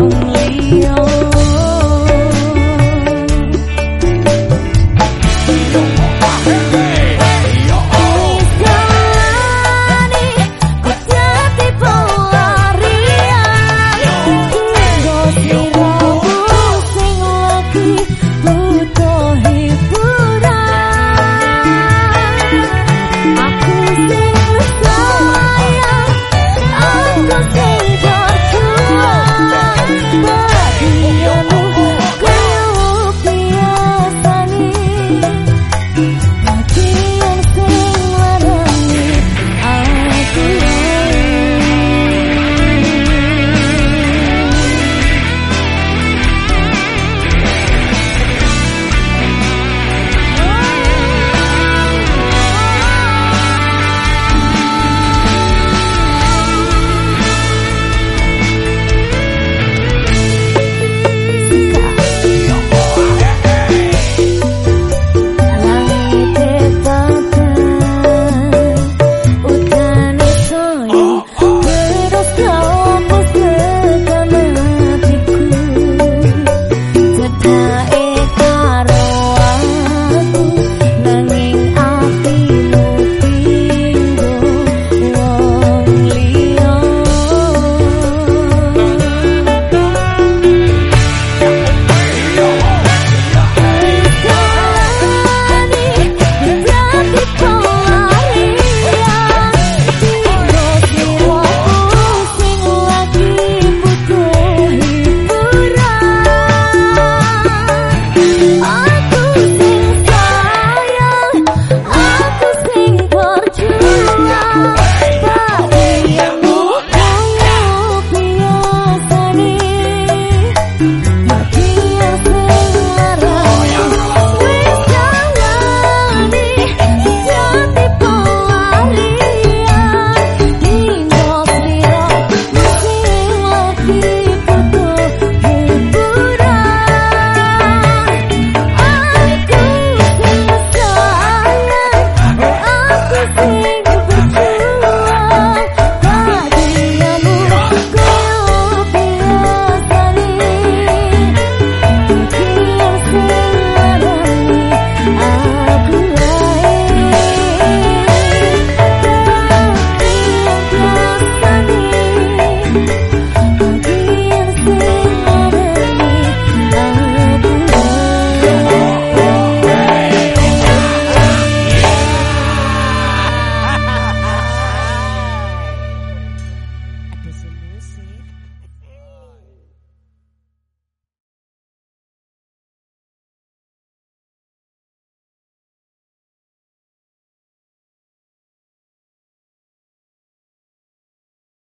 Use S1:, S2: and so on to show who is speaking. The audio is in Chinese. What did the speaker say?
S1: Only.